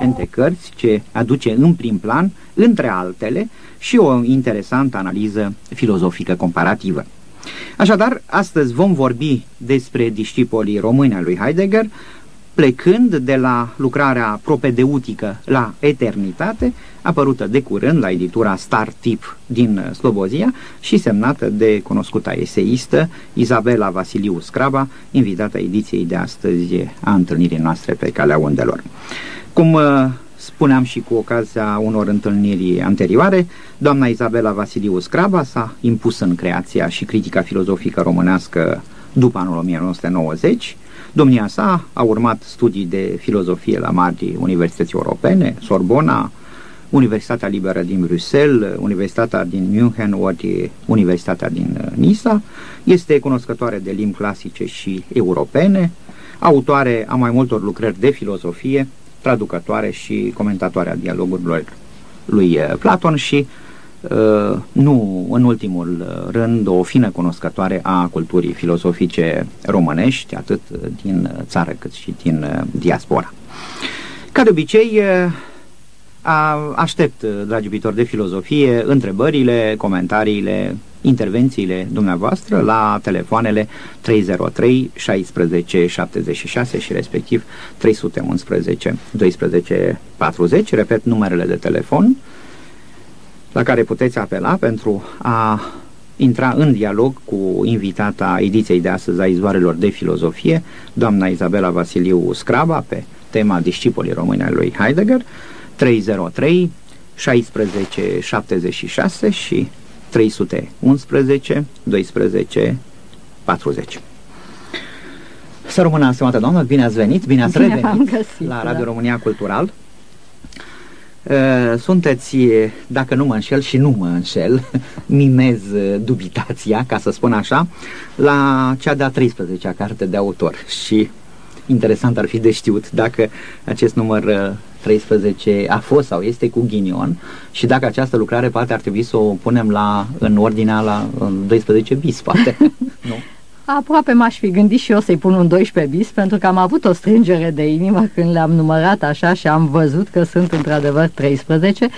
Între cărți ce aduce în prim plan, între altele, și o interesantă analiză filozofică comparativă. Așadar, astăzi vom vorbi despre discipolii români al lui Heidegger, plecând de la lucrarea propedeutică la eternitate, apărută de curând la editura Star Tip din Slobozia și semnată de cunoscuta eseistă Izabela Vasiliu Scraba, invitată ediției de astăzi a întâlnirii noastre pe calea undelor. Cum uh, spuneam și cu ocazia unor întâlniri anterioare, doamna Izabela Vasiliu Scraba s-a impus în creația și critica filozofică românească după anul 1990, Domnia sa a urmat studii de filozofie la mari universități europene, Sorbona, Universitatea Liberă din Bruxelles, Universitatea din München, ori Universitatea din uh, Nisa, este cunoscătoare de limbi clasice și europene, autoare a mai multor lucrări de filozofie, traducătoare și comentatoare a dialogurilor lui uh, Platon și Uh, nu în ultimul uh, rând o fină cunoscătoare a culturii filozofice românești, atât din țară cât și din diaspora. Ca de obicei, a, aștept, dragi iubitori de filozofie, întrebările, comentariile, intervențiile dumneavoastră la telefoanele 303 16 76 și respectiv 311 12 40. Repet numerele de telefon la care puteți apela pentru a intra în dialog cu invitata ediției de astăzi a izvoarelor de filozofie, doamna Izabela Vasiliu Scraba, pe tema discipolii române lui Heidegger, 303 16 76 și 311 12 40. Să rămână, stimată doamnă, bine ați venit, bine ați bine revenit găsit, la Radio da. România Cultural. Uh, sunteți, dacă nu mă înșel și nu mă înșel, mimez uh, dubitația, ca să spun așa, la cea de-a 13-a carte de autor și interesant ar fi de știut dacă acest număr 13 uh, a fost sau este cu ghinion și dacă această lucrare poate ar trebui să o punem la, în ordinea la 12 bis, poate. nu? Aproape m-aș fi gândit și eu să-i pun un 12 bis, pentru că am avut o strângere de inimă când le-am numărat așa și am văzut că sunt într-adevăr 13,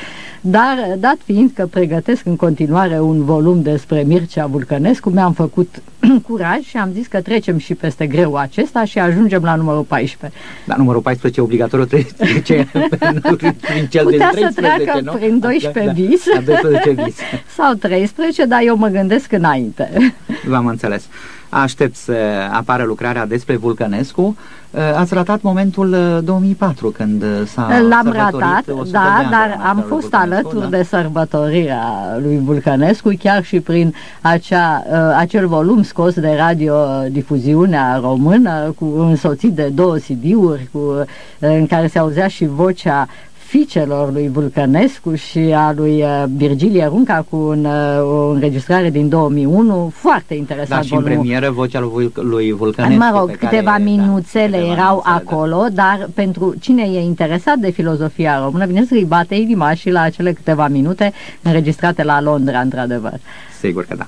dar dat fiind că pregătesc în continuare un volum despre Mircea Vulcănescu, mi-am făcut curaj și am zis că trecem și peste greu acesta și ajungem la numărul 14. Da, numărul 14 obligatoriu trece prin cel Putea de 13, să treacă nu? prin 12 da, bis, da, 12 bis. sau 13, dar eu mă gândesc înainte. V-am înțeles aștept să apară lucrarea despre Vulcănescu. Uh, ați ratat momentul 2004 uh, când uh, s-a L-am ratat, da, dar am fost alături da? de sărbătorirea lui Vulcănescu, chiar și prin acea, acel volum scos de radiodifuziunea română, cu însoțit de două CD-uri, cu, în care se auzea și vocea fiicelor lui Vulcănescu și a lui uh, Virgilie Runca cu un, uh, o înregistrare din 2001, foarte interesant. Da, și în premieră vocea lui, lui Vulcănescu. Mă rog, câteva care, da, minuțele da, câteva erau minuțele, da. acolo, da. dar pentru cine e interesat de filozofia română, vine să-i bate inima și la acele câteva minute înregistrate la Londra, într-adevăr. Sigur că da.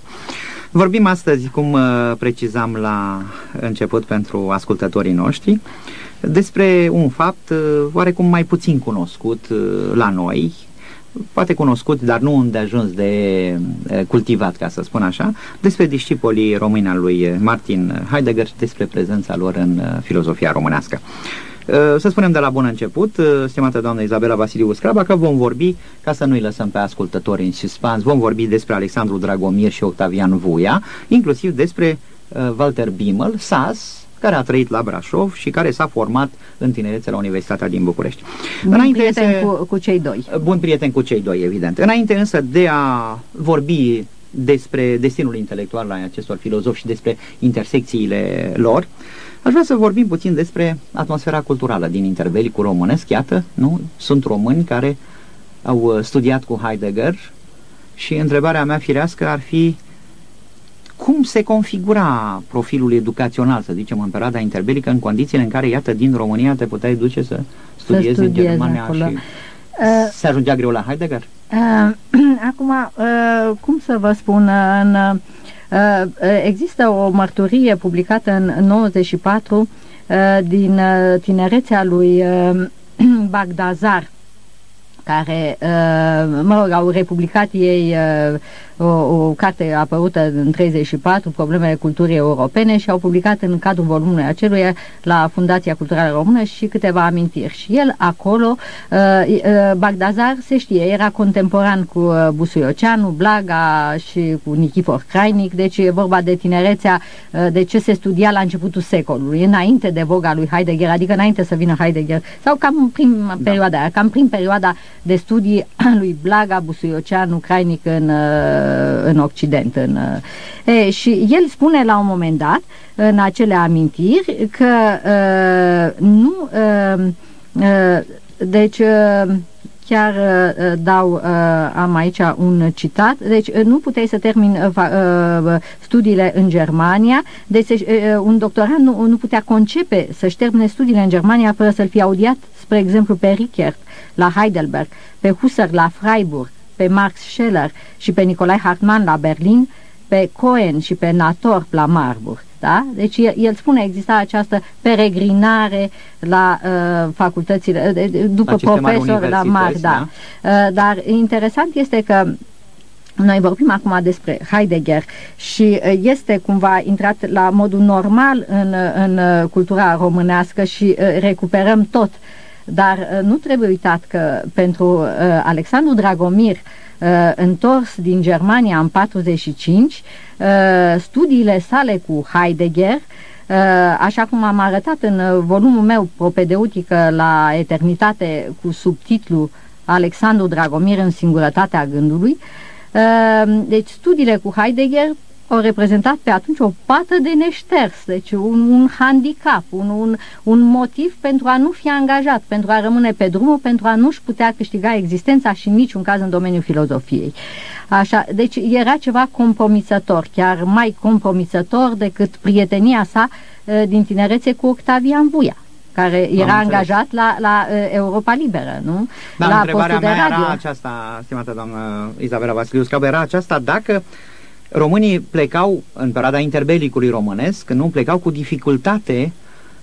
Vorbim astăzi, cum uh, precizam la început pentru ascultătorii noștri, despre un fapt uh, oarecum mai puțin cunoscut uh, la noi, poate cunoscut, dar nu îndeajuns de uh, cultivat, ca să spun așa, despre discipolii români al lui Martin Heidegger și despre prezența lor în filozofia românească. Să spunem de la bun început, stimată doamnă Izabela Vasiliu Scraba, că vom vorbi, ca să nu-i lăsăm pe ascultători în suspans, vom vorbi despre Alexandru Dragomir și Octavian Vuia, inclusiv despre Walter Bimmel, SAS, care a trăit la Brașov și care s-a format în tinerețe la Universitatea din București. Bun Înainte prieten însă, cu, cu cei doi. Bun prieten cu cei doi, evident. Înainte însă de a vorbi despre destinul intelectual al acestor filozofi și despre intersecțiile lor, aș vrea să vorbim puțin despre atmosfera culturală din intervelicul românesc. Iată, nu? Sunt români care au studiat cu Heidegger și întrebarea mea firească ar fi cum se configura profilul educațional, să zicem, în perioada interbelică, în condițiile în care, iată, din România te puteai duce să studiezi, să studiezi în Germania acolo. și uh, se ajungea greu la Heidegger? Uh, acum, uh, cum să vă spun, în, uh, există o mărturie publicată în 94 uh, din uh, tinerețea lui uh, Bagdazar, care, uh, mă rog, au republicat ei uh, o, o carte apărută în 34, Problemele culturii europene și au publicat în cadrul volumului aceluia la Fundația Culturală Română și câteva amintiri. Și el acolo, uh, uh, Bagdazar, se știe, era contemporan cu uh, Busuioceanu, Blaga și cu Nichifor Crainic, deci e vorba de tinerețea uh, de ce se studia la începutul secolului, înainte de voga lui Heidegger, adică înainte să vină Heidegger, sau cam prin da. perioada aia, cam prin perioada de studii lui Blaga, Busuioceanu, Crainic în uh, în Occident. În, e, și el spune la un moment dat, în acele amintiri, că uh, nu... Uh, uh, deci... Uh, chiar uh, dau, uh, am aici un citat, deci uh, nu puteai să termin uh, uh, studiile în Germania, deci uh, un doctorant nu, nu putea concepe să-și termine studiile în Germania fără să-l fie audiat, spre exemplu, pe Rickert la Heidelberg, pe Husserl la Freiburg, pe Max Scheller și pe Nicolae Hartmann la Berlin, pe Cohen și pe Nator la Marburg. Da? Deci el, el spune exista această peregrinare la uh, facultățile, după la profesor la Mar, da. da. Uh, dar interesant este că noi vorbim acum despre Heidegger și uh, este cumva intrat la modul normal în, în uh, cultura românească și uh, recuperăm tot uh, dar uh, nu trebuie uitat că pentru uh, Alexandru Dragomir, uh, întors din Germania în 45, studiile sale cu Heidegger, așa cum am arătat în volumul meu propedeutică la eternitate cu subtitlu Alexandru Dragomir în singurătatea gândului, deci studiile cu Heidegger au reprezentat pe atunci o pată de neșters, deci un, un handicap, un, un, un motiv pentru a nu fi angajat, pentru a rămâne pe drumul, pentru a nu-și putea câștiga existența și în niciun caz în domeniul filozofiei. Așa, deci era ceva compromisător, chiar mai compromisător decât prietenia sa din tinerețe cu Octavian Vuia care era angajat la, la Europa Liberă, nu? Da, la întrebarea mea radio. era aceasta, stimată doamnă Izabela Vasiliu Scab, era aceasta dacă românii plecau în perioada interbelicului românesc, nu plecau cu dificultate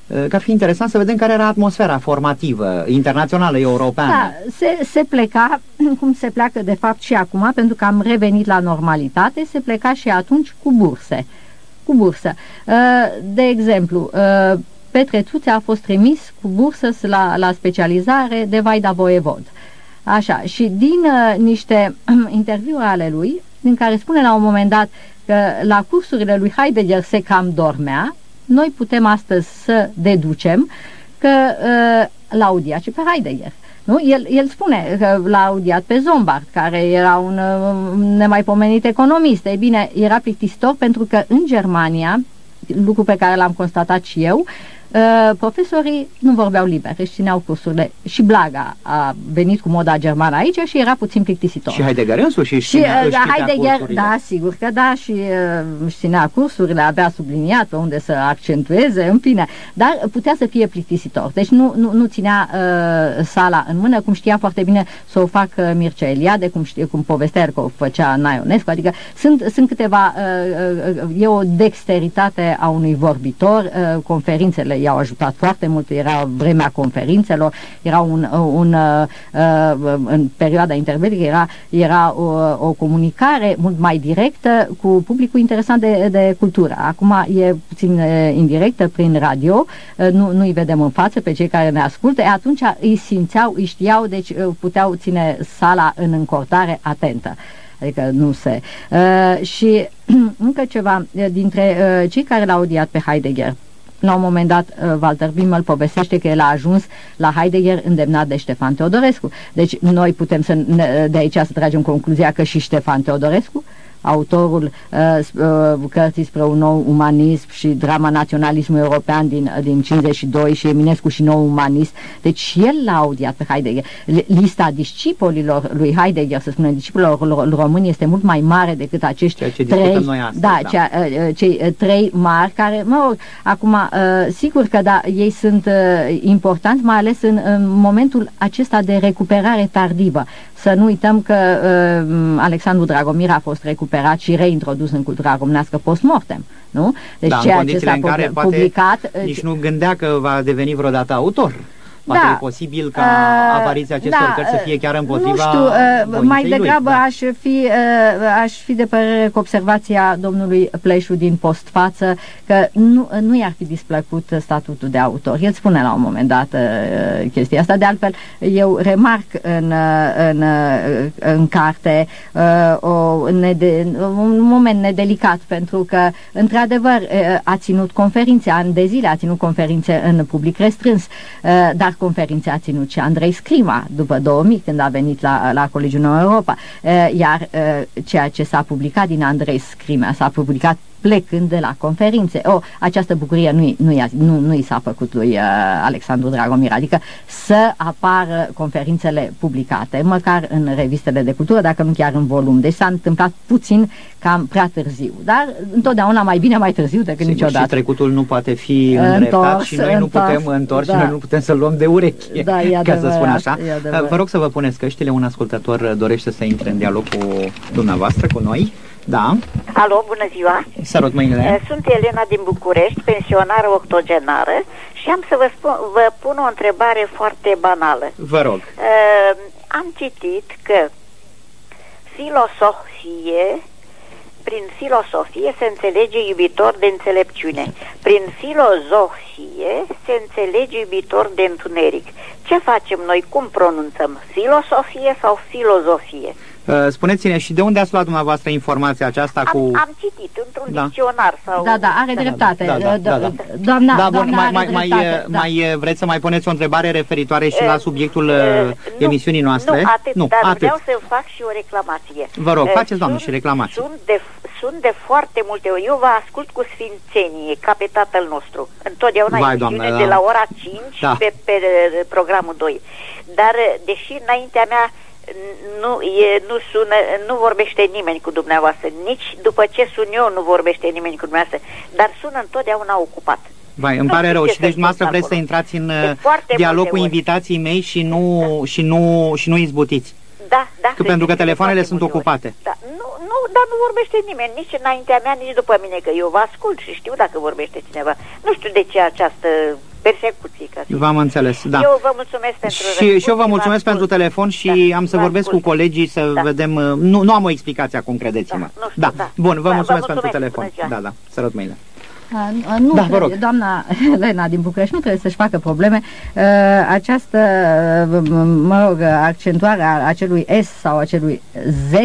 uh, că ar fi interesant să vedem care era atmosfera formativă, internațională, europeană. Da, se, se pleca, cum se pleacă de fapt și acum, pentru că am revenit la normalitate, se pleca și atunci cu burse. Cu bursă. Uh, de exemplu, uh, Petre Tuțe a fost trimis cu bursă la, la specializare de Vaida Voievod. Așa, și din uh, niște interviuri ale lui, din care spune la un moment dat că la cursurile lui Heidegger se cam dormea, noi putem astăzi să deducem că uh, l-a audiat și pe Heidegger. Nu? El, el spune că l-a audiat pe Zombart, care era un uh, nemaipomenit economist. Ei bine, era plictisitor pentru că în Germania, lucru pe care l-am constatat și eu, uh, Uh, profesorii nu vorbeau liber, își țineau cursurile. Și Blaga a venit cu moda germană aici și era puțin plictisitor. Și Heidegger însuși și ținea, uh, Heidegger, cursurile. da, sigur că da, și uh, își ținea cursurile, avea subliniat pe unde să accentueze, în fine, dar putea să fie plictisitor. Deci nu, nu, nu ținea uh, sala în mână, cum știa foarte bine să o facă Mircea Eliade, cum, știe, cum povestea că o făcea Naionescu, adică sunt, sunt câteva, uh, uh, e o dexteritate a unui vorbitor, uh, conferințele i-au ajutat foarte mult, era vremea conferințelor, era un, un uh, uh, în perioada interbelică era, era o, o comunicare mult mai directă cu publicul interesant de, de cultură. Acum e puțin uh, indirectă prin radio, nu, nu îi vedem în față pe cei care ne ascultă, e, atunci îi simțeau, îi știau, deci puteau ține sala în încordare atentă adică nu se. Uh, și încă ceva dintre uh, cei care l-au audiat pe Heidegger. La un moment dat, uh, Walter Bimmel povestește că el a ajuns la Heidegger îndemnat de Ștefan Teodorescu. Deci noi putem să, de aici să tragem concluzia că și Ștefan Teodorescu autorul uh, uh, cărții spre un nou umanism și drama naționalismului european din, uh, din 52 și Eminescu și nou umanist. Deci și el l-a audiat pe Heidegger. Lista discipolilor lui Heidegger, să spunem, discipolilor români este mult mai mare decât acești Ceea ce trei, noi astăzi, da, da. Cea, uh, uh, cei uh, trei mari care, mă rog, acum, uh, sigur că da, ei sunt uh, importanți, mai ales în, în momentul acesta de recuperare tardivă. Să nu uităm că uh, Alexandru Dragomir a fost recuperat și reintrodus în cultura românească post-mortem. Nu? Deci da, ceea ce s-a publicat... Nici nu gândea că va deveni vreodată autor. Poate da. e posibil ca uh, apariția acestor da, cărți să fie chiar împotriva Nu știu, uh, mai degrabă lui, da. aș, fi, uh, aș fi de părere cu observația domnului Pleșu din postfață că nu, nu i-ar fi displăcut statutul de autor. El spune la un moment dat uh, chestia asta. De altfel, eu remarc în, uh, în, uh, în carte uh, o nede, un moment nedelicat pentru că, într-adevăr, uh, a ținut conferințe ani de zile, a ținut conferințe în public restrâns, uh, dar conferințe a ținut și Andrei Scrima după 2000 când a venit la, la Colegiul Nouă Europa. Uh, iar uh, ceea ce s-a publicat din Andrei Scrima s-a publicat plecând de la conferințe. O, această bucurie nu-i, nu-i, nu, nu-i s-a făcut lui uh, Alexandru Dragomir, adică să apară conferințele publicate, măcar în revistele de cultură, dacă nu chiar în volum. Deci s-a întâmplat puțin cam prea târziu, dar întotdeauna mai bine mai târziu decât Sigur, niciodată. Și trecutul nu poate fi îndreptat și noi întors, nu putem întoarce, da. noi nu putem să luăm de urechi, da, e ca să spun așa. Vă rog să vă puneți căștile, un ascultător dorește să intre în dialog cu dumneavoastră, cu noi. Da. Alo, bună ziua. Salut mâinile. Eh, sunt Elena din București, pensionară octogenară și am să vă, spun, vă pun o întrebare foarte banală. Vă rog. Uh, am citit că filosofie, prin filosofie se înțelege iubitor de înțelepciune. Prin filozofie se înțelege iubitor de întuneric. Ce facem noi? Cum pronunțăm? Filosofie sau filozofie? Uh, spuneți-ne și de unde ați luat dumneavoastră informația aceasta am, cu... Am citit într-un da. dicționar sau... Da, da, are dreptate. Da, da, da, da. Doamna, da, bun, mai, mai, mai, da. mai vreți să mai puneți o întrebare referitoare și la uh, subiectul uh, emisiunii noastre? Nu, atât, nu, dar atât. vreau să fac și o reclamație. Vă rog, faceți, doamnă, și reclamați. Sunt de, sunt de foarte multe ori. Eu vă ascult cu sfințenie, ca pe tatăl nostru. Întotdeauna Vai, doamne, da. de la ora 5 da. pe, pe programul 2. Dar, deși înaintea mea nu, e, nu, sună, nu vorbește nimeni cu dumneavoastră, nici după ce sun eu nu vorbește nimeni cu dumneavoastră, dar sună întotdeauna ocupat. Vai, îmi pare rău. Și deci dumneavoastră vreți să intrați în dialog cu invitații mei și nu, da. și nu, și nu izbutiți. Da, da. Că pentru că telefoanele sunt ocupate. Da, nu, nu, dar nu vorbește nimeni, nici înaintea mea, nici după mine, că eu vă ascult și știu dacă vorbește cineva. Nu știu de ce această persecuții. V-am înțeles, da. Eu vă mulțumesc pentru Și, și eu vă mulțumesc pentru telefon și da, am să vorbesc ascult. cu colegii să da. vedem... Uh, nu, nu am o explicație acum, credeți-mă. Da, da. da. Bun, vă da, mulțumesc, vă mulțumesc pentru telefon. Da, da, sărut mâine. Uh, nu, da, vă rog. doamna Elena din București nu trebuie să-și facă probleme. Uh, această, uh, mă rog, accentuare a acelui S sau acelui Z uh,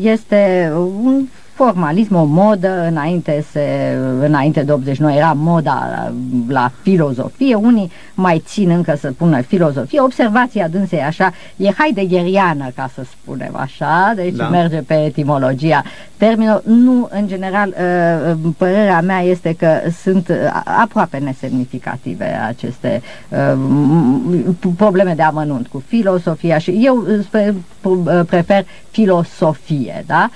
este un formalism, o modă, înainte, se, înainte de 89 era moda la, la filozofie, unii mai țin încă să pună filozofie, observația dânsei așa, e heideggeriană, ca să spunem așa, deci da. merge pe etimologia termenul. Nu, în general, ă, părerea mea este că sunt aproape nesemnificative aceste ă, probleme de amănunt cu filosofia și eu prefer filosofie, da?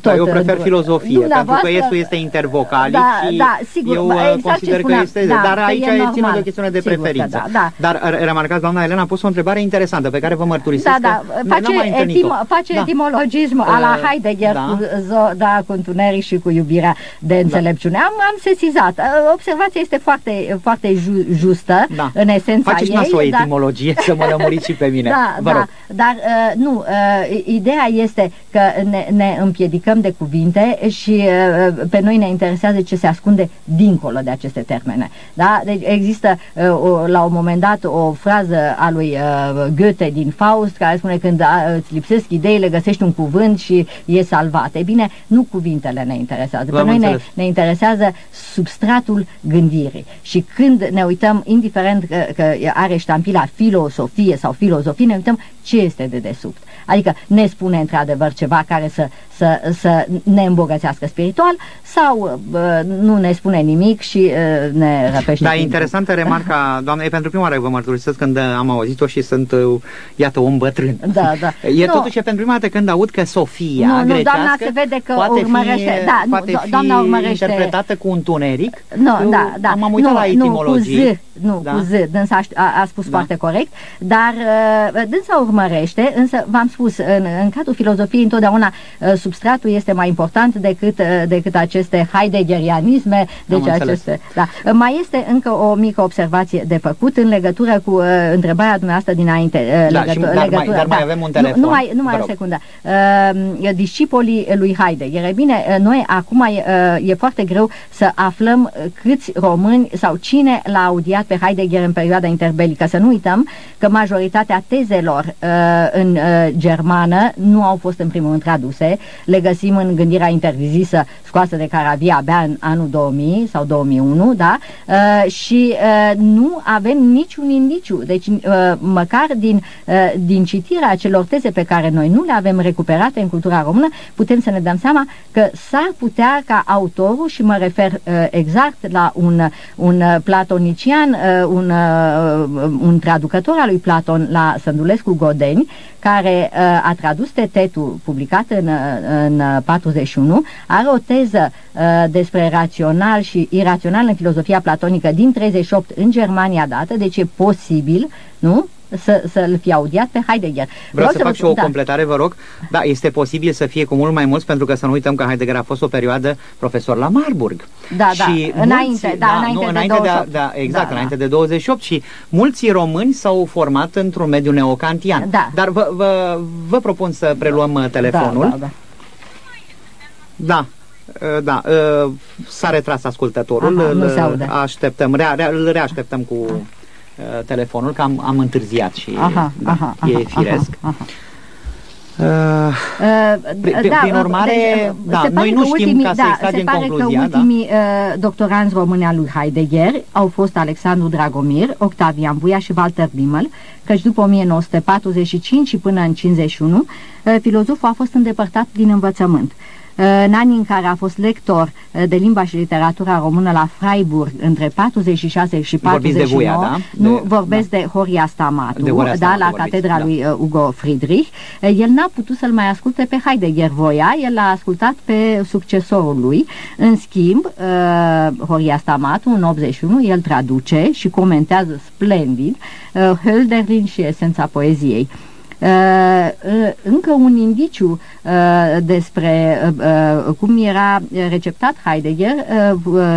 Tot, da, eu prefer filozofie, pentru că esul este intervocalic da, și da, sigur, eu exact consider că este... Da, dar aici e ținut de o chestiune de sigur preferință. Da, da. Dar remarcați, doamna Elena a pus o întrebare interesantă pe care vă mărturisesc da, da. Face, etim, face da. etimologism uh, a la Heidegger da. cu, zo, da, cu întuneric și cu iubirea de da. înțelepciune. Da. Am, am sesizat. Observația este foarte, foarte ju, justă da. în esența Faceți ei. Faceți o etimologie să mă lămuriți și pe mine. Da, vă da. Rog. Dar uh, nu, uh, ideea este că ne, ne împiedicăm de cuvinte și uh, pe noi ne interesează ce se ascunde dincolo de aceste termene. Da? Deci există uh, o, la un moment dat o frază a lui uh, Goethe din Faust care spune când uh, îți lipsesc ideile, găsești un cuvânt și e salvat. E bine, nu cuvintele ne interesează. Pe noi ne, ne interesează substratul gândirii. Și când ne uităm, indiferent că, că are ștampila filosofie sau filozofie, ne uităm ce este de desubt. Adică ne spune într-adevăr ceva care să, să, să ne îmbogățească spiritual sau uh, nu ne spune nimic și uh, ne răpește. Da, interesantă remarca, doamne, e pentru prima oară vă mărturisesc când am auzit-o și sunt, uh, iată, un bătrân. Da, da. E nu. totuși pentru prima dată când aud că Sofia nu, nu, doamna se vede că poate urmărește, fi, da, poate nu, doamna urmărește... interpretată cu un tuneric. Nu, da, da. Am uitat nu, la etimologie. Nu, cu Z, nu, da? cu Z, dânsa a, a spus da. foarte corect, dar uh, dânsa urmărește, însă v-am am spus, în, în cadrul filozofiei întotdeauna substratul este mai important decât, decât aceste heideggerianisme, deci aceste... Da. Mai este încă o mică observație de făcut în legătură cu întrebarea dumneavoastră dinainte. Da, legătură, și, dar, legătură, mai, dar da. mai avem un telefon. Nu, numai, numai o secundă. Uh, discipolii lui Heidegger. E bine, noi acum e, e foarte greu să aflăm câți români sau cine l-a audiat pe Heidegger în perioada interbelică. Să nu uităm că majoritatea tezelor uh, în uh, germană nu au fost în primul rând traduse. Le găsim în gândirea interzisă scoasă de Caravia abia în anul 2000 sau 2001, da? Uh, și uh, nu avem niciun indiciu. Deci, uh, măcar din, uh, din citirea acelor teze pe care noi nu le avem recuperate în cultura română, putem să ne dăm seama că s-ar putea ca autorul, și mă refer uh, exact la un, un platonician, uh, un, uh, un traducător al lui Platon la Sândulescu Godeni, care uh, a tradus tetetul publicat în, în 41, are o teză uh, despre rațional și irațional în filozofia platonică din 38 în Germania dată, deci e posibil, nu? să, să-l fi audiat pe Heidegger. Vreau, Vreau să, să fac și o da. completare, vă rog. Da, este posibil să fie cu mult mai mulți, pentru că să nu uităm că Heidegger a fost o perioadă profesor la Marburg. Da, da, și da, înainte, mulți, da, da, înainte, nu, înainte de, 28. de, da, exact, da, înainte da. de 28 și mulți români s-au format într-un mediu neocantian. Da. Dar vă, vă, vă propun să preluăm uh, telefonul. Da, da, da. Da, uh, da, uh, s-a retras ascultătorul, Aha, îl așteptăm, rea, rea, îl reașteptăm cu Uh, telefonul, că am, am întârziat și aha, da, aha, e aha, firesc. Aha, aha. Uh, prin, da, prin urmare, deci, da, se noi nu știm ultimii, ca să da, se pare concluzia, că ultimii da? uh, doctoranți români al lui Heidegger au fost Alexandru Dragomir, Octavian Buia și Walter Bimmel, căci după 1945 și până în 51, uh, filozoful a fost îndepărtat din învățământ. Uh, în anii în care a fost lector uh, de limba și literatura română la Freiburg între 46 și 49, de Buia, da? nu de, vorbesc da. de Horia Stamatu, de Horia Stamatu da, la catedra da. lui uh, Ugo Friedrich. Uh, el n-a putut să-l mai asculte pe Heidegger voia, el l-a ascultat pe succesorul lui. În schimb, Horia Stamatu, în 81, el traduce și comentează splendid Hölderlin și esența poeziei. Uh, uh, încă un indiciu uh, despre cum era receptat Heidegger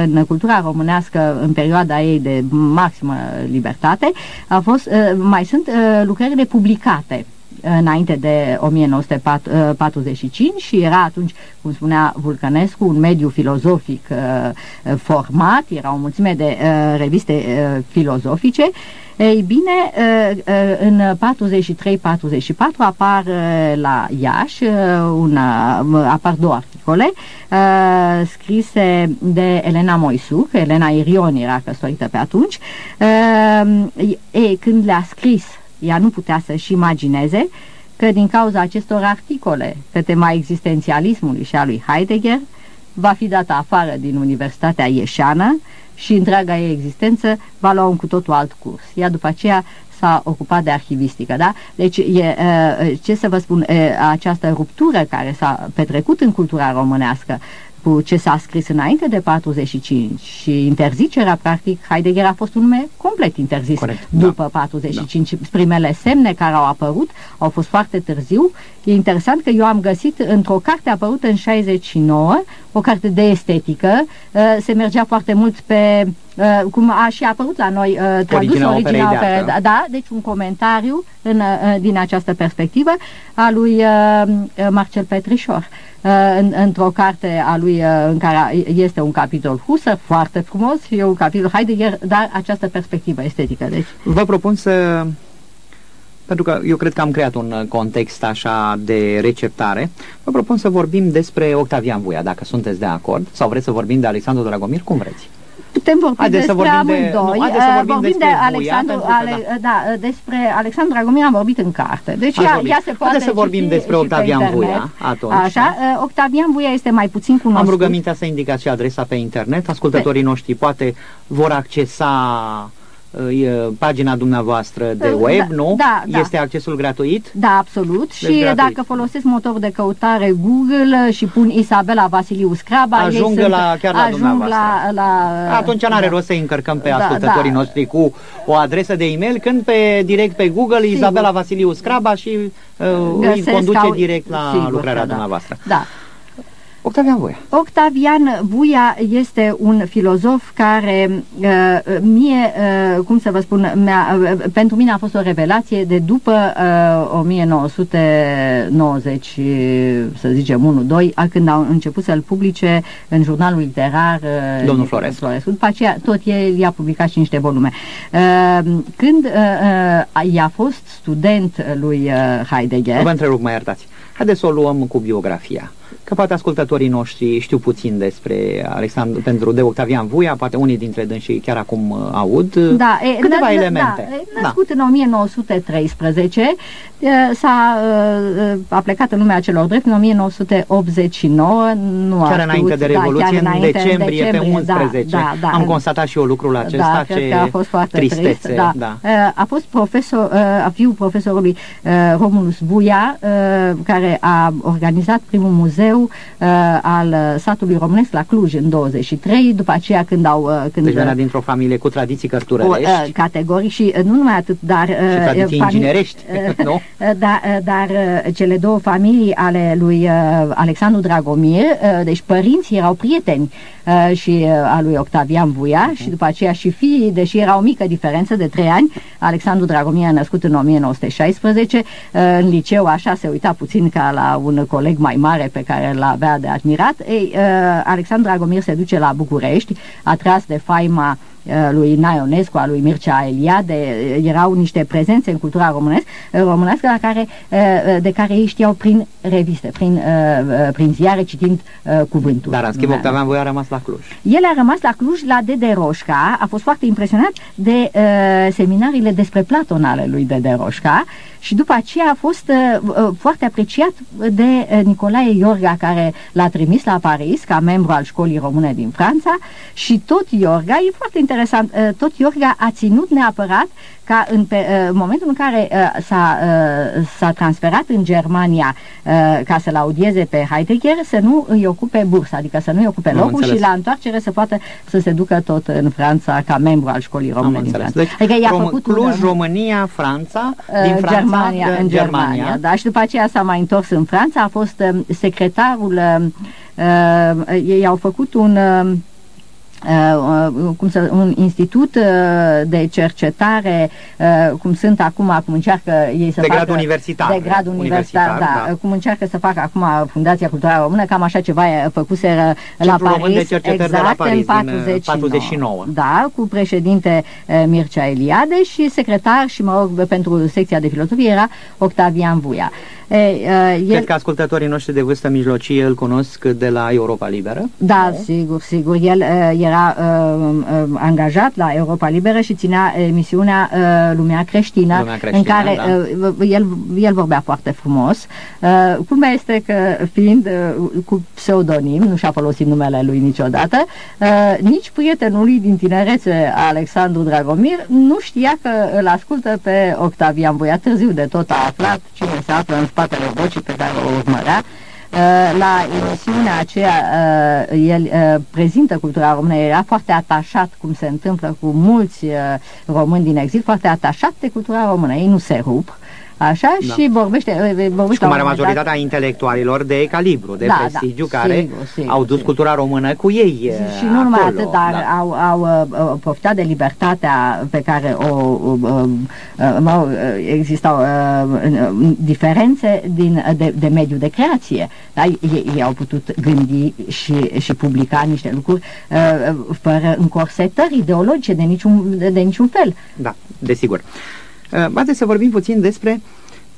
în cultura românească în perioada ei de maximă libertate, a fost, mai sunt lucrările publicate înainte de 1945 și era atunci, cum spunea Vulcănescu, un mediu filozofic format, era o mulțime de reviste filozofice ei bine, în 43-44 apar la Iași, una, apar două articole scrise de Elena Moisu, Elena Irion era căsătorită pe atunci. E, când le-a scris, ea nu putea să-și imagineze că din cauza acestor articole pe tema existențialismului și a lui Heidegger, va fi dată afară din Universitatea Ieșeană și întreaga ei existență va lua un cu totul alt curs. Ea după aceea s-a ocupat de arhivistică, da? Deci, e, ce să vă spun, această ruptură care s-a petrecut în cultura românească cu ce s-a scris înainte de 45 și interzicerea, practic, Heidegger a fost un nume complet interzis Corect, după da. 45. Da. Primele semne care au apărut au fost foarte târziu. E interesant că eu am găsit într-o carte apărută în 69, o carte de estetică, uh, se mergea foarte mult pe Uh, cum a și apărut la noi uh, tradus originea, originea operei, da, da, deci un comentariu în, uh, din această perspectivă a lui uh, Marcel Petrișor. Uh, în, într-o carte a lui uh, în care este un capitol Husă, foarte frumos, și un capitol Heidegger, dar această perspectivă estetică. Deci. Vă propun să pentru că eu cred că am creat un context așa de receptare. Vă propun să vorbim despre Octavian Vuia, dacă sunteți de acord, sau vreți să vorbim de Alexandru Dragomir, cum vreți? Putem vorbi haideți despre să vorbim amândoi. De, nu, să vorbim, vorbim despre de Alexandru, Buia, ale, da. da, despre Alexandru Dragomir am vorbit în carte. Deci ea, ea se poate să vorbim despre Octavian Buia atunci. Așa, da. Octavian Buia este mai puțin cunoscut. Am rugămintea să indicați și adresa pe internet. Ascultătorii pe... noștri poate vor accesa pagina dumneavoastră de da, web, da, nu? Da, da. Este accesul gratuit? Da, absolut. Deci și gratuit. dacă folosesc motorul de căutare Google și pun Isabela Vasiliu Scraba, ajung ei la, chiar la ajung la, la, Atunci n-are da. rost să încărcăm pe da, ascultătorii da. noștri cu o adresă de e-mail, când pe direct pe Google Sigur. Isabela Vasiliu Scraba și uh, îi conduce au... direct la Sigur lucrarea da. dumneavoastră. Da. Octavian Vuia. Octavian Vuia este un filozof care uh, mie, uh, cum să vă spun, uh, pentru mine a fost o revelație de după uh, 1990, să zicem 1-2, când au început să-l publice în jurnalul literar uh, Domnul Florescu. Florescu. După aceea tot el i-a publicat și niște volume. Uh, când uh, uh, i-a fost student lui uh, Heidegger... Vă întrerup, mai iertați. Haideți să o luăm cu biografia că poate ascultătorii noștri știu puțin despre Alexandru, pentru de Octavian Vuia, poate unii dintre dânsii chiar acum uh, aud da, e, câteva da, elemente. Da, născut da. în 1913, s-a a plecat în lumea celor drept în 1989, nu chiar a înainte de da, Revoluție, da, în decembrie, decembrie pe 11. Da, da, da, Am constatat și eu lucrul acesta, da, ce a fost foarte tristețe. Trist, da. Da. A fost profesor, a fiul profesorului Romulus Buia, care a organizat primul muzeu uh, al satului românesc la Cluj în 23, după aceea când au... Uh, când, deci venea dintr-o familie cu tradiții cărturărești. Uh, categoric și uh, nu numai atât, dar... Uh, și tradiții fami- inginerești, uh, nu? Uh, da, uh, dar uh, cele două familii ale lui uh, Alexandru Dragomir, uh, deci părinții erau prieteni uh, și uh, a lui Octavian Vuia uh-huh. și după aceea și fiii, deși era o mică diferență de trei ani, Alexandru Dragomir a născut în 1916, uh, în liceu așa se uita puțin ca la un coleg mai mare pe care îl avea de admirat. Ei, uh, Alexandru Dragomir se duce la București, atras de faima Uh, lui Naionescu, a lui Mircea Eliade, uh, erau niște prezențe în cultura românesc, uh, românească la care, de care ei știau prin reviste, prin, prin ziare, citind cuvântul. Dar, în schimb, Octavian Voi a rămas la Cluj. El a rămas la Cluj, la Dede Roșca, a fost foarte impresionat de seminariile despre Platon ale lui Dede Roșca și după aceea a fost foarte apreciat de Nicolae Iorga, care l-a trimis la Paris ca membru al școlii române din Franța. Și tot Iorga, e foarte interesant, uh, tot Iorga a ținut neapărat ca în pe, uh, momentul în care uh, s-a, s-a transferat în Germania ca să-l audieze pe Heidegger, să nu îi ocupe bursa, adică să nu îi ocupe locul și la întoarcere să poată să se ducă tot în Franța ca membru al școlii române din Franța. Deci, adică i-a făcut Cluj, un, România, Franța, din Franța, Germania, în Germania. Germania. Da, și după aceea s-a mai întors în Franța, a fost secretarul, ei au făcut un Uh, uh, cum să, un institut uh, de cercetare, cum sunt acum, cum încearcă ei să de facă... grad universitar. De grad universitar, universitar da, da. Cum încearcă să facă acum Fundația Culturală Română, cam așa ceva făcuseră la Paris. de cercetări exact, de la Paris, în 49, 49. Da, cu președinte Mircea Eliade și secretar și, mă rog, pentru secția de filozofie era Octavian Vuia. Ei, uh, el... Cred că ascultătorii noștri de vârstă mijlocie îl cunosc de la Europa Liberă. Da, no? sigur, sigur. El uh, era uh, uh, angajat la Europa Liberă și ținea emisiunea uh, Lumea Creștină, Lumea Creștină în care da. uh, el, el vorbea foarte frumos. Uh, cum este că, fiind uh, cu pseudonim, nu și-a folosit numele lui niciodată, uh, nici prietenul lui din tinerețe, Alexandru Dragomir, nu știa că îl ascultă pe Octavian Voia. Târziu de tot a aflat cine se află în spatele vocii pe care o urmărea. Uh, la emisiunea aceea uh, el uh, prezintă cultura română, era foarte atașat, cum se întâmplă cu mulți români din exil, foarte atașat de cultura română. Ei nu se rup, Așa? Da. Și vorbește, vorbește și cu mare majoritatea dat... intelectualilor de calibru, de da, prestigiu, da, care sigur, sigur, au dus sigur. cultura română cu ei Și nu numai acolo, atât, dar da. au, au uh, profitat de libertatea pe care o, uh, uh, existau uh, diferențe din, de, de mediu de creație. Da? Ei, ei au putut gândi și, și publica niște lucruri uh, fără încorsetări ideologice de niciun, de, de niciun fel. Da, desigur. Uh, Bate să vorbim puțin despre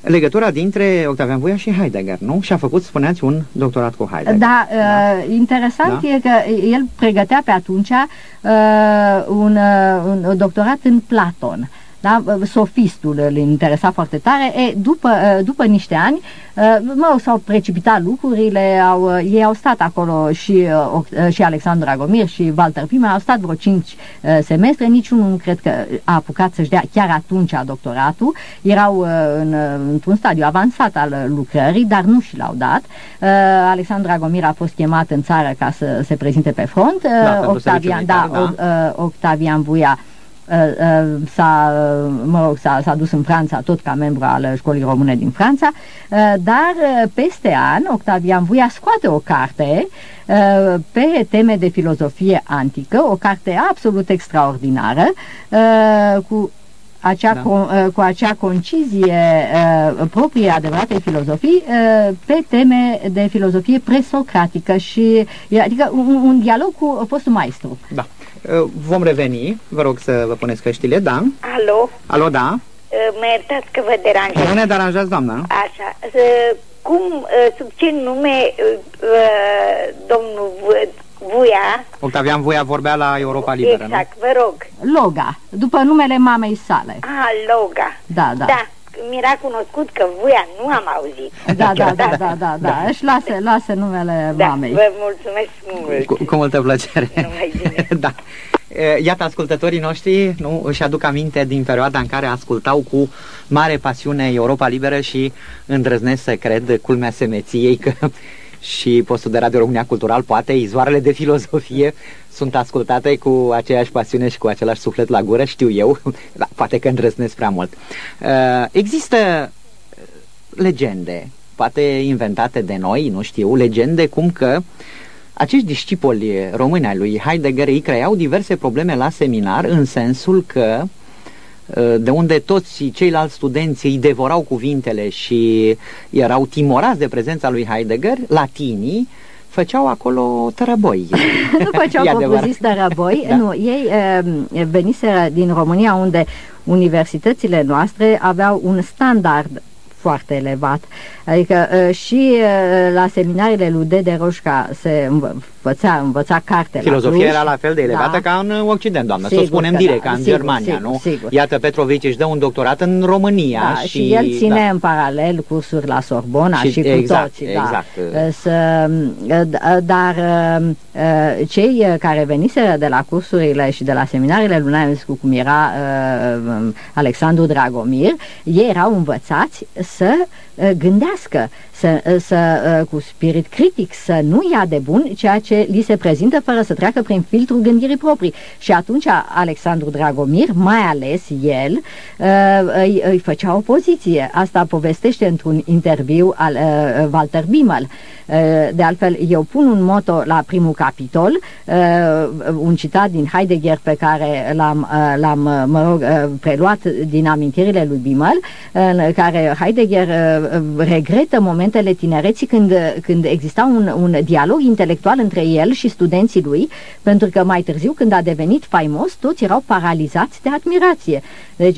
legătura dintre Octavian Voia și Heidegger, nu? Și a făcut, spuneați, un doctorat cu Heidegger. Da, da. Uh, interesant da? e că el pregătea pe atunci uh, un, uh, un doctorat în Platon. Da? sofistul îl interesa foarte tare, e, după, după niște ani, mă rog, s-au precipitat lucrurile, au, ei au stat acolo și, și Alexandru Dragomir și Walter Pima, au stat vreo 5 semestre, niciunul nu cred că a apucat să-și dea chiar atunci doctoratul, erau în, într-un stadiu avansat al lucrării, dar nu și l-au dat. Alexandru Dragomir a fost chemat în țară ca să se prezinte pe front, da, Octavian, da, da. Octavian Buia Uh, uh, s-a, uh, mă rog, s-a, s-a dus în Franța tot ca membru al școlii române din Franța, dar peste an Octavian Vuia scoate o carte pe teme de filozofie antică, o carte absolut extraordinară, cu acea, da. cu, cu acea concizie uh, proprie adevăratei filozofii uh, pe teme de filozofie presocratică și adică un, un dialog cu fostul maestru. Da. Uh, vom reveni. Vă rog să vă puneți căștile, da? Alo? Alo, da? Uh, mă iertați că vă deranjez. Nu ne deranjați, doamna. Așa. Cum, uh, sub ce nume domnul Vuia... Octavian Vuia vorbea la Europa Liberă, Exact, nu? vă rog. Loga, după numele mamei sale. Ah, Loga. Da, da. Da mi-era cunoscut că Vuia nu am auzit. Da, da, da, da, da, da. Își lasă, lasă numele da, mamei. vă mulțumesc mult. Cu, cu multă plăcere. da. Iată, ascultătorii noștri nu își aduc aminte din perioada în care ascultau cu mare pasiune Europa Liberă și îndrăznesc să cred, culmea semeției, că și postul de Radio România Cultural, poate izvoarele de filozofie sunt ascultate cu aceeași pasiune și cu același suflet la gură, știu eu, da, poate că îndrăznesc prea mult. Uh, există uh, legende, poate inventate de noi, nu știu, legende cum că acești discipoli români ai lui Heidegger îi creau diverse probleme la seminar în sensul că uh, de unde toți ceilalți studenți îi devorau cuvintele și erau timorați de prezența lui Heidegger, latinii făceau acolo tărăboi. nu făceau propriu-zis tărăboi, da. nu, ei uh, veniseră din România unde universitățile noastre aveau un standard foarte elevat. Adică uh, și uh, la seminariile lui Dede Roșca se învăța, învăța carte Filozofia era la fel de elevată da. ca în Occident, doamnă, sigur să o spunem direct, da. ca în sigur, Germania, sigur, nu? Sigur. Iată, Petrovici își dă un doctorat în România. Da, și, și el ține da. în paralel cursuri la Sorbona și, și cu exact, toții. Da. Exact. Să, dar cei care veniseră de la cursurile și de la seminariile lui Naemescu, cum era Alexandru Dragomir, ei erau învățați să gândească, să, să, cu spirit critic, să nu ia de bun ceea ce li se prezintă fără să treacă prin filtrul gândirii proprii. Și atunci Alexandru Dragomir, mai ales el, îi, îi făcea opoziție. Asta povestește într-un interviu al uh, Walter Bimmel. Uh, de altfel, eu pun un moto la primul capitol, uh, un citat din Heidegger pe care l-am, uh, l-am mă rog, uh, preluat din amintirile lui Bimmel, în care Heidegger uh, regretă momentele tinereții când, când exista un, un dialog intelectual între el și studenții lui, pentru că mai târziu, când a devenit faimos, toți erau paralizați de admirație. Deci,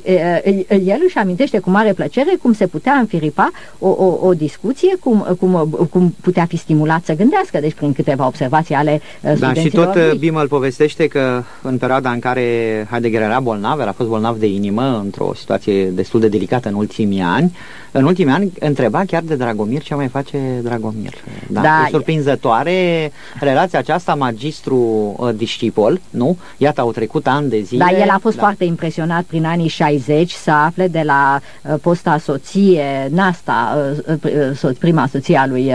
el își amintește cu mare plăcere cum se putea înfiripa o, o, o discuție, cum, cum, cum putea fi stimulat să gândească, deci prin câteva observații ale Da, și tot lui. Bimel povestește că în perioada în care Heidegger era bolnav, era fost bolnav de inimă, într-o situație destul de delicată în ultimii ani, în ultimii ani întreba chiar de Dragomir ce mai face Dragomir. Da, da e surprinzătoare relația aceasta magistru-discipol, nu? Iată, au trecut ani de zile. Da, el a fost da. foarte impresionat prin anii 60 să afle de la uh, posta soție, Nasta, uh, uh, prima soție a lui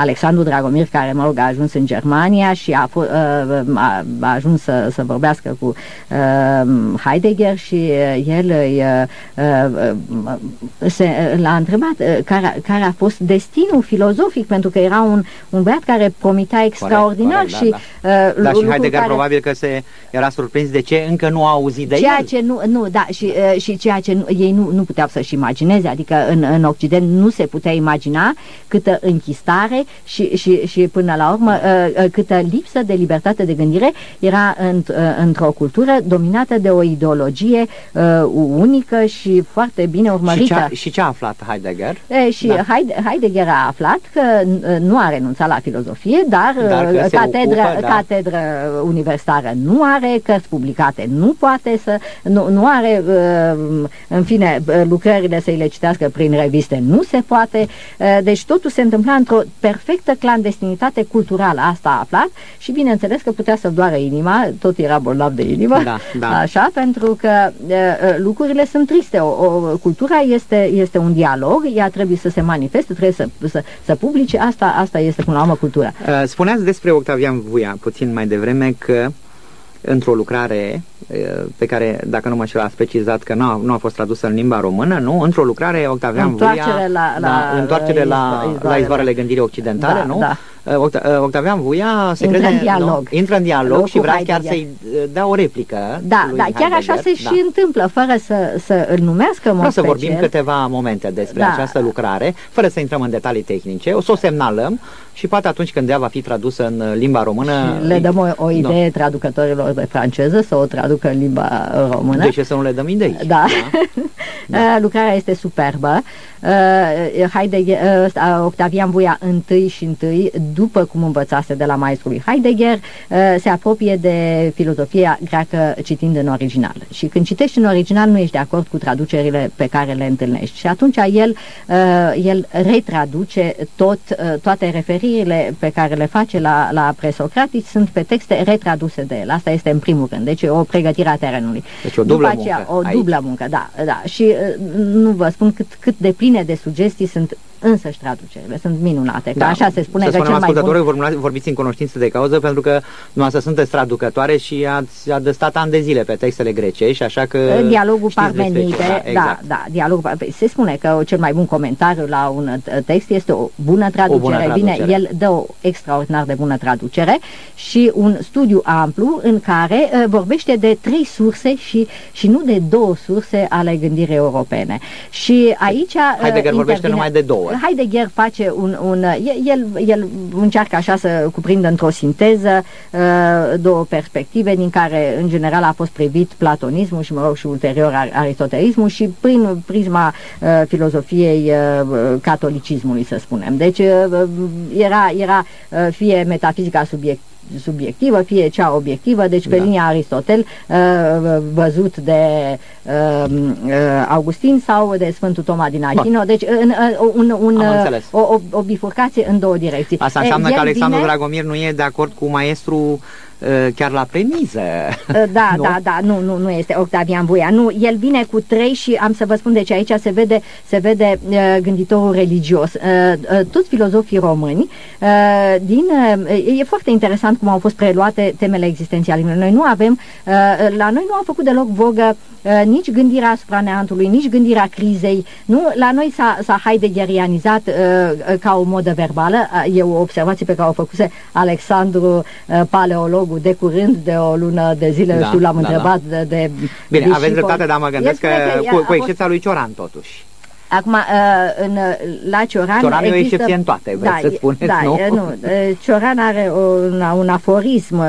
Alexandru Dragomir, care, mă rog, a ajuns în Germania și a, a, a ajuns să, să vorbească cu Heidegger și el se, l-a întrebat care, care a fost destinul filozofic, pentru că era un, un băiat care promitea extraordinar corect, corect, și... Da, da. Uh, da și Heidegger care... probabil că se era surprins de ce încă nu a auzit de ceea el. Ce nu, nu, da, și, uh, și ceea ce nu, ei nu, nu puteau să-și imagineze, adică în, în Occident nu se putea imagina câtă închistare și, și, și până la urmă uh, uh câtă lipsă de libertate de gândire era în, uh, într-o cultură dominată de o ideologie uh, unică și foarte bine urmărită. Și ce a, și ce a aflat Heidegger. E, și da. Heidegger a aflat că nu a renunțat la filozofie, dar, dar catedră, ocupă, da. catedră universitară nu are, cărți publicate nu poate să, nu, nu are, în fine, lucrările să-i le citească prin reviste nu se poate, deci totul se întâmpla într-o perfectă clandestinitate culturală, asta a aflat și bineînțeles că putea să doară inima, tot era bolnav de inimă, da, da. așa, pentru că lucrurile sunt triste, o, o, cultura este, este un dialog, ea trebuie să se manifeste, trebuie să, să, să publice, asta, asta este până la urmă cultura. Spuneați despre Octavian Vuia puțin mai devreme că într-o lucrare pe care, dacă nu mă știu, ați precizat că nu a, nu a fost tradusă în limba română, nu? Într-o lucrare, Octavian Vuia... La, la, la, întoarcere la, la, la izvoarele gândirii occidentale, da, nu? Da. Octavian Vuia se intră crede, în dialog, nu? intră în dialog și vrea chiar să-i dea o replică Da, lui da, chiar așa se da. și întâmplă, fără să, să îl numească Vreau să vorbim câteva momente despre da. această lucrare, fără să intrăm în detalii tehnice, o să o semnalăm și poate atunci când ea va fi tradusă în limba română... Și le dăm o, o idee no. traducătorilor de franceză să o traducă în limba română. De ce să nu le dăm idei? Da. da. Uh, lucrarea este superbă. Uh, Heidegger, uh, Octavian Buia întâi și întâi, după cum învățase de la maestrului Heidegger, se apropie de filozofia greacă citind în original. Și când citești în original nu ești de acord cu traducerile pe care le întâlnești. Și atunci el, el retraduce tot, toate referirile pe care le face la, la presocratici sunt pe texte retraduse de el. Asta este în primul rând. Deci o pregătire a terenului. Deci o dublă După aceea, muncă o aici. dublă muncă, da, da. Și uh, nu vă spun cât, cât de pline de sugestii sunt însăși traducerile sunt minunate, da. așa se spune să că cel mai bun... vorbiți în cunoștință de cauză pentru că dumneavoastră sunteți traducătoare și ați adăstat ani de zile pe textele grecești, așa că Dialogul Parmenide, da, da, exact. da, dialogul, se spune că cel mai bun comentariu la un text este o bună traducere, o bună traducere. bine, el dă o extraordinar de bună traducere și un studiu amplu în care uh, vorbește de trei surse și, și nu de două surse ale gândirii europene. Și aici Heidegger uh, vorbește numai de două. Heidegger face un... un el, el încearcă așa să cuprindă într-o sinteză uh, două perspective din care în general a fost privit platonismul și mă rog și ulterior aristotelismul și prin prisma uh, filozofiei uh, catolicismului să spunem. Deci era, era fie metafizica subiect subiectivă, fie cea obiectivă, deci pe da. linia Aristotel uh, văzut de uh, uh, Augustin sau de Sfântul Toma din Achino, deci în, un, un, o, o, o bifurcație în două direcții. Asta înseamnă e, că Alexandru vine... Dragomir nu e de acord cu maestru Eh, chiar la premiză. Eh, da, nu? da, da, nu, nu, nu este Octavian Buia. Nu, el vine cu trei și am să vă spun, deci aici se vede, se vede uh, gânditorul religios. Uh, uh, toți filozofii români, uh, din, uh, e foarte interesant cum au fost preluate temele existențiale. Noi nu avem, uh, la noi nu a făcut deloc vogă uh, nici gândirea asupra neantului, nici gândirea crizei. Nu, la noi s-a heideggerianizat uh, ca o modă verbală. Uh, e o observație pe care o făcuse Alexandru, uh, paleolog psihologul de curând, de o lună de zile, da, știu, l-am da, întrebat da. de, de... Bine, de aveți dreptate, dar mă gândesc că, că cu, cu excepția lui Cioran, totuși. Acum, uh, în, la Cioran Cioran există... e o excepție în toate, vreți da, să spuneți, da, nu? nu? Cioran are un, un aforism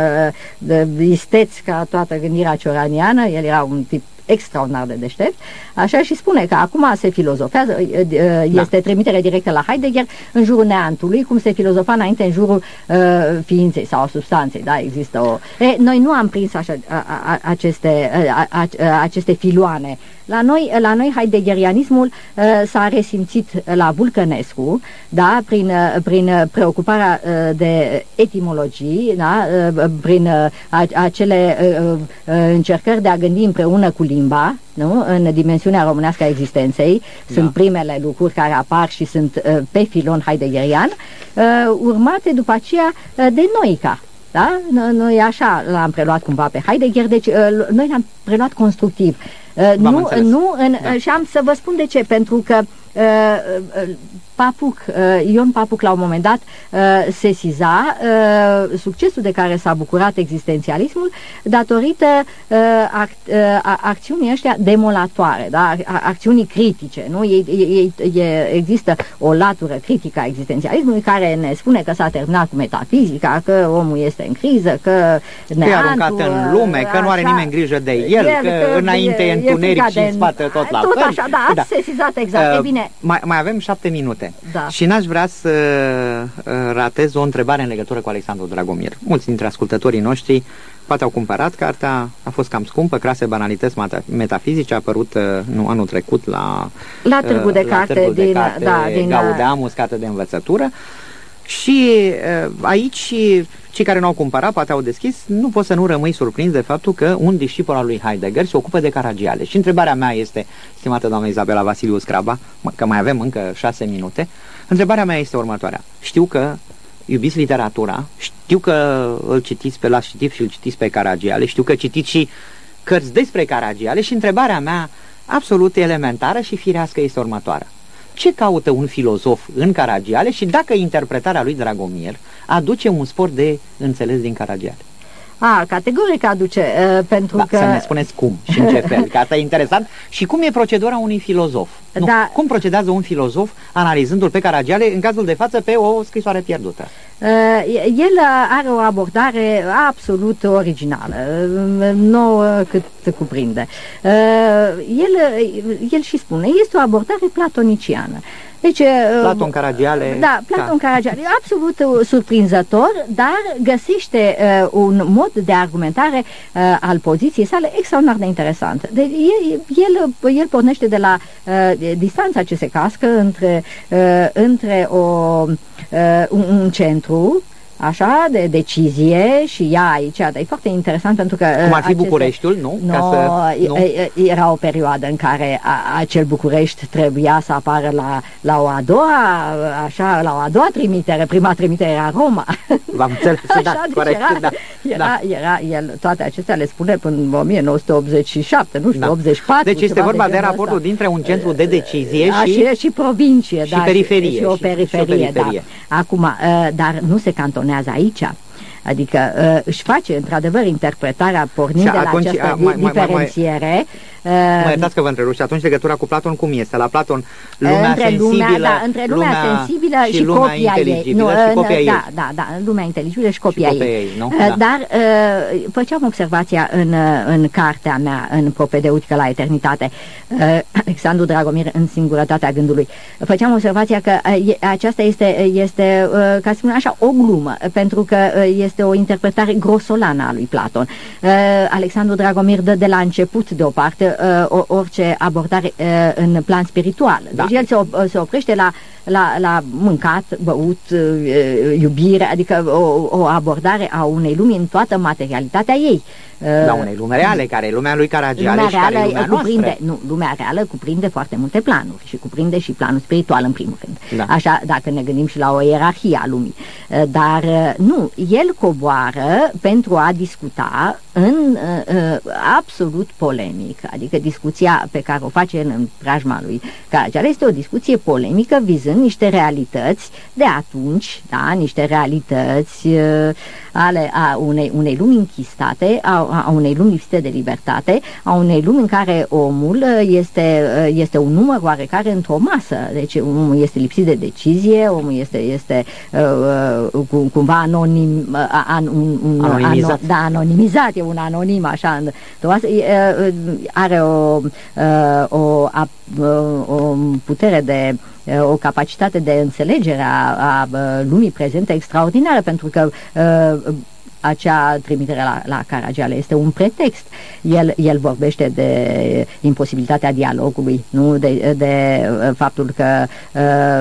de isteț ca toată gândirea cioraniană, el era un tip extraordinar de deștept, așa și spune că acum se filozofează, da. este da. trimitere directă la Heidegger în jurul neantului, cum se filozofa înainte în jurul uh, ființei sau substanței, da, există o... E, noi nu am prins așa, a, a, aceste, a, a, aceste filoane la noi, la noi heideggerianismul uh, s-a resimțit la Vulcănescu, da, prin, uh, prin preocuparea uh, de etimologii, da, uh, prin uh, acele uh, uh, încercări de a gândi împreună cu limba, nu? în dimensiunea românească a existenței, da. sunt primele lucruri care apar și sunt uh, pe filon heideggerian, uh, urmate după aceea uh, de Noica. Da? Noi așa l-am preluat cumva pe Heidegger, deci uh, noi l-am preluat constructiv. Uh, nu, nu în, da. și am să vă spun de ce, pentru că uh, Papuc, Ion Papuc la un moment dat sesiza succesul de care s-a bucurat existențialismul datorită ac acțiunii ăștia demolatoare, da? acțiunii critice. Nu? E, e, e, există o latură critică a existențialismului care ne spune că s-a terminat cu metafizica, că omul este în criză, că ne e aruncat în lume, că nu are nimeni grijă de el, el că, că înainte e întuneric și în spate tot la tot fel. așa, da, da. sesizat exact. Uh, e bine. Mai, mai avem șapte minute da. și n-aș vrea să uh, ratez o întrebare în legătură cu Alexandru Dragomir. Mulți dintre ascultătorii noștri poate au cumpărat cartea, a fost cam scumpă, Crase Banalități Metafizice, a apărut uh, nu, anul trecut la, la Târgu de uh, Carte, târgu de din, carte da, din Gaudeamus, carte de învățătură. Și uh, aici cei care nu au cumpărat, poate au deschis, nu pot să nu rămâi surprins de faptul că un discipol al lui Heidegger se ocupă de caragiale. Și întrebarea mea este, stimată doamna Izabela Vasiliu Scraba, că mai avem încă șase minute, întrebarea mea este următoarea. Știu că iubiți literatura, știu că îl citiți pe la citit și îl citiți pe Caragiale, știu că citiți și cărți despre Caragiale și întrebarea mea absolut elementară și firească este următoarea. Ce caută un filozof în Caragiale și dacă interpretarea lui Dragomir aduce un spor de înțeles din Caragiale? A, categoric aduce, uh, pentru da, că... Să ne spuneți cum și în ce fel, că asta e interesant. Și cum e procedura unui filozof? Nu, da. Cum procedează un filozof analizându-l pe Caragiale, în cazul de față, pe o scrisoare pierdută? Uh, el are o abordare absolut originală, nouă cât cuprinde. Uh, el, el și spune, este o abordare platoniciană. Deci, uh, Platon Caragiale. Da, Platon da. Caragiale. Absolut uh, surprinzător, dar găsește uh, un mod de argumentare uh, al poziției sale extraordinar de interesant. Deci, el, el, el pornește de la uh, distanța ce se cască între, uh, între o, uh, un, un centru așa, de decizie și ea aici, dar e foarte interesant pentru că... Cum ar fi aceste... Bucureștiul, nu? No, Ca să, nu? Era o perioadă în care a, acel București trebuia să apară la, la o a doua, așa, la o a doua trimitere, prima trimitere era Roma. V-am înțeles, da, deci corect, era, da. Era, da. era, el, toate acestea le spune până în 1987, nu știu, da. 84. Deci este vorba de, de raportul ăsta. dintre un centru de decizie și... Și, și provincie, și da, periferie. Și, și o periferie, și, și o periferie. da. Acum, dar nu se cantonează aici. Adică uh, își face într-adevăr interpretarea pornind și de la atunci, această a, mai, diferențiere. Mai, mai, Uh, mă iertați că vă întrerup și atunci legătura cu Platon cum este? La Platon lumea între sensibilă, lumea, da, între lumea, lumea sensibilă și, și lumea copia ei. Nu, și copia ei. Da, da, da, lumea inteligibilă și copia, și copia ei. ei nu? Uh, da. Dar uh, făceam observația în, în cartea mea, în propedeutică la eternitate, Alexandru Dragomir în singurătatea gândului. Făceam observația că aceasta este, este ca să spun așa, o glumă, pentru că este o interpretare grosolană a lui Platon. Alexandru Dragomir dă de la început de o parte uh, orice abordare uh, în plan spiritual. Da. Deci el se, op se oprește la, la, la mâncat, băut, uh, iubire, adică o, o abordare a unei lumi în toată materialitatea ei. La unei lume reale, care e lumea lui Caragiale lumea și care e lumea cuprinde, noastră. Nu, lumea reală cuprinde foarte multe planuri și cuprinde și planul spiritual în primul rând. Da. Așa, dacă ne gândim și la o ierarhie a lumii. Uh, dar uh, nu, el coboară pentru a discuta în uh, absolut polemic, adică discuția pe care o face el în preajma lui Caragiale este o discuție polemică vizând niște realități de atunci, da, niște realități uh, ale a unei, unei lumi închistate, a, a unei lumi lipsite de libertate, a unei lumi în care omul uh, este, uh, este un număr oarecare într-o masă. Deci omul este lipsit de decizie, omul este, este uh, uh, cumva anonim, uh, an, un, un, anonimizat. Ano, da, anonimizat, e un anonim așa. Are o, uh, o, o putere de o capacitate de înțelegere a, a lumii prezente extraordinară, pentru că acea trimitere la, la Caragiale este un pretext. El, el vorbește de imposibilitatea dialogului, nu de, de faptul că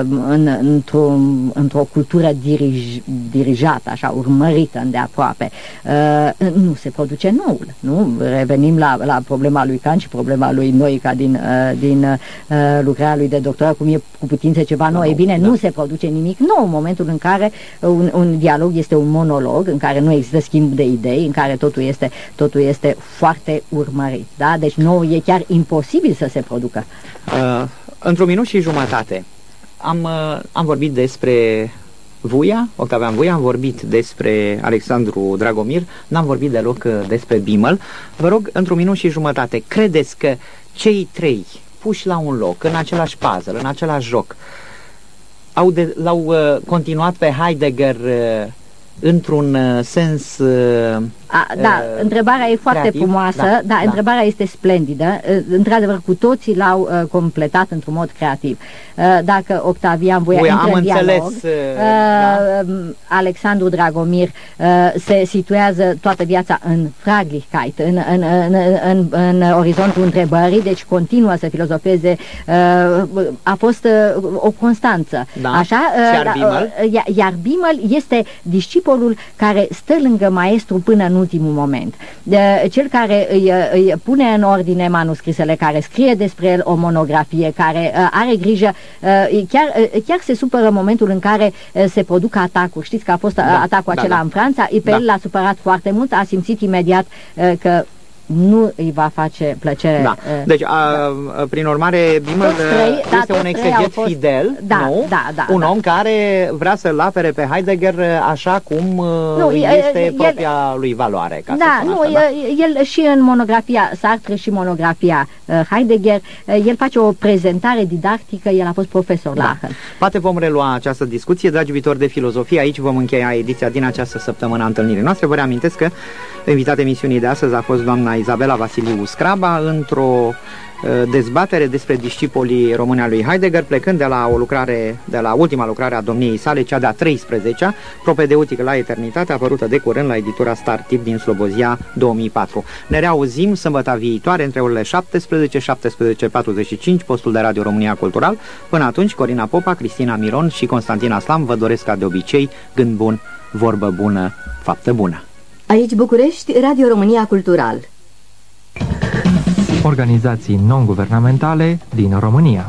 în, într-o, într-o cultură dirij, dirijată, așa, urmărită îndeaproape, nu se produce noul. Nu? Revenim la, la problema lui Kant și problema lui Noica din, din lucrarea lui de doctorat, cum e cu putință ceva nou. Da, e bine, da. nu se produce nimic nou în momentul în care un, un dialog este un monolog, în care nu există există schimb de idei, în care totul este, totul este foarte urmărit. Da? Deci nou e chiar imposibil să se producă. Uh, într-un minut și jumătate, am, am vorbit despre Vuia, Octavian Vuia, am vorbit despre Alexandru Dragomir, n-am vorbit deloc despre Bimel. Vă rog, într-un minut și jumătate, credeți că cei trei puși la un loc, în același puzzle, în același joc, au de, l-au uh, continuat pe Heidegger uh, într-un uh, sens uh, a, da, uh, întrebarea e foarte creativ. frumoasă, da, da, da, întrebarea este splendidă. Într-adevăr, cu toții l-au uh, completat într-un mod creativ. Uh, dacă Octavian voia intră am în dialog, înțeles, uh, da. Alexandru Dragomir uh, se situează toată viața în Fraglichkeit, în, în, în, în, în orizontul întrebării, deci continuă să filozofeze. Uh, a fost uh, o constanță. Da. Așa, uh, iar, da, Bimel? Uh, iar Bimel este discipolul care stă lângă maestru până în ultimul moment. Cel care îi, îi pune în ordine manuscrisele, care scrie despre el o monografie, care uh, are grijă, uh, chiar, uh, chiar se supără în momentul în care se produc atacuri. Știți că a fost da, atacul da, acela da. în Franța, pe da. el l-a supărat foarte mult, a simțit imediat că nu îi va face plăcere. Da. Deci, a, da. prin urmare, Bimel trei, da, este da, un exeget fost... fidel, da, nu? Da, da, un da. om care vrea să-l apere pe Heidegger așa cum nu, este el, propria lui valoare. Ca da, nu, asta, da? el și în monografia Sartre și monografia Heidegger, el face o prezentare didactică, el a fost profesor da. la Aachen. Poate vom relua această discuție, dragi viitori de filozofie, aici vom încheia ediția din această săptămână a întâlnirii noastre. Vă reamintesc că invitat emisiunii de astăzi a fost doamna Izabela Vasiliu Scraba într-o uh, dezbatere despre discipolii români lui Heidegger, plecând de la o lucrare, de la ultima lucrare a domniei sale, cea de-a 13-a, Propedeutic la Eternitate, apărută de curând la editura Star Tip din Slobozia 2004. Ne reauzim sâmbătă viitoare între orele 17, 17.45, postul de Radio România Cultural. Până atunci, Corina Popa, Cristina Miron și Constantina Slam vă doresc ca de obicei gând bun, vorbă bună, faptă bună. Aici București, Radio România Cultural. Organizații non-guvernamentale din România.